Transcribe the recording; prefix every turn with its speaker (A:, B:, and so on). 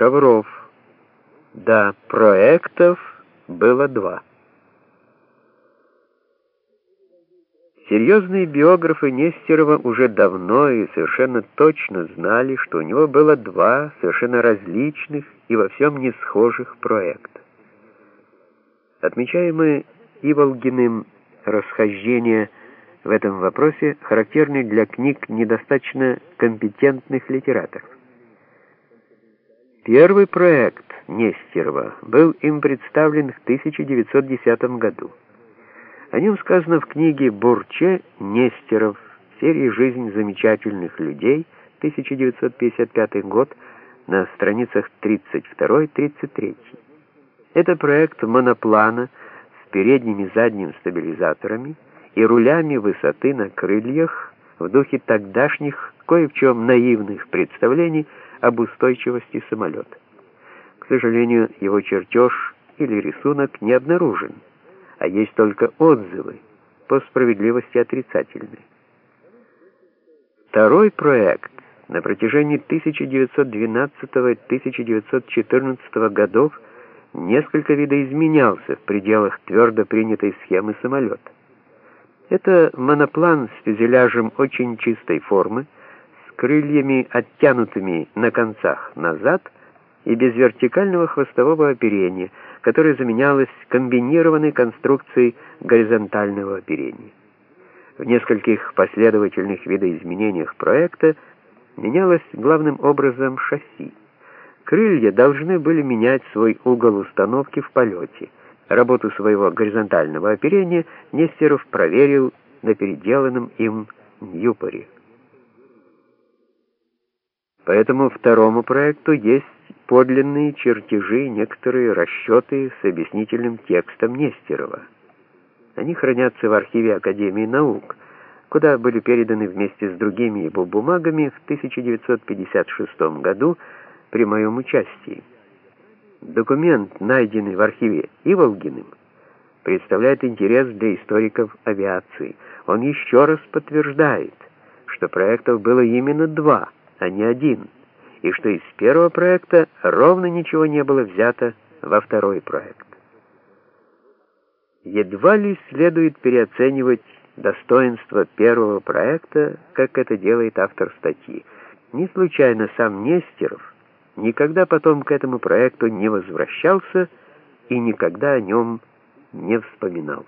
A: Шавров. Да, проектов было два. Серьезные биографы Нестерова уже давно и совершенно точно знали, что у него было два совершенно различных и во всем не схожих проекта. Отмечаемые Иволгиным расхождения в этом вопросе характерны для книг недостаточно компетентных литераторов. Первый проект Нестерова был им представлен в 1910 году. О нем сказано в книге Бурче Нестеров серии «Жизнь замечательных людей» 1955 год на страницах 32-33. Это проект моноплана с передними и задним стабилизаторами и рулями высоты на крыльях в духе тогдашних, кое в чем наивных представлений об устойчивости самолета. К сожалению, его чертеж или рисунок не обнаружен а есть только отзывы, по справедливости отрицательные. Второй проект на протяжении 1912-1914 годов несколько видоизменялся в пределах твердо принятой схемы самолета. Это моноплан с фюзеляжем очень чистой формы, крыльями оттянутыми на концах назад и без вертикального хвостового оперения – которая заменялась комбинированной конструкцией горизонтального оперения. В нескольких последовательных видоизменениях проекта менялось главным образом шасси. Крылья должны были менять свой угол установки в полете. Работу своего горизонтального оперения Нестеров проверил на переделанном им Ньюпоре. По этому второму проекту есть подлинные чертежи некоторые расчеты с объяснительным текстом Нестерова. Они хранятся в архиве Академии наук, куда были переданы вместе с другими его бумагами в 1956 году при моем участии. Документ, найденный в архиве Иволгиным, представляет интерес для историков авиации. Он еще раз подтверждает, что проектов было именно два, а не один – и что из первого проекта ровно ничего не было взято во второй проект. Едва ли следует переоценивать достоинство первого проекта, как это делает автор статьи. Не случайно сам Нестеров никогда потом к этому проекту не возвращался и никогда о нем не вспоминал.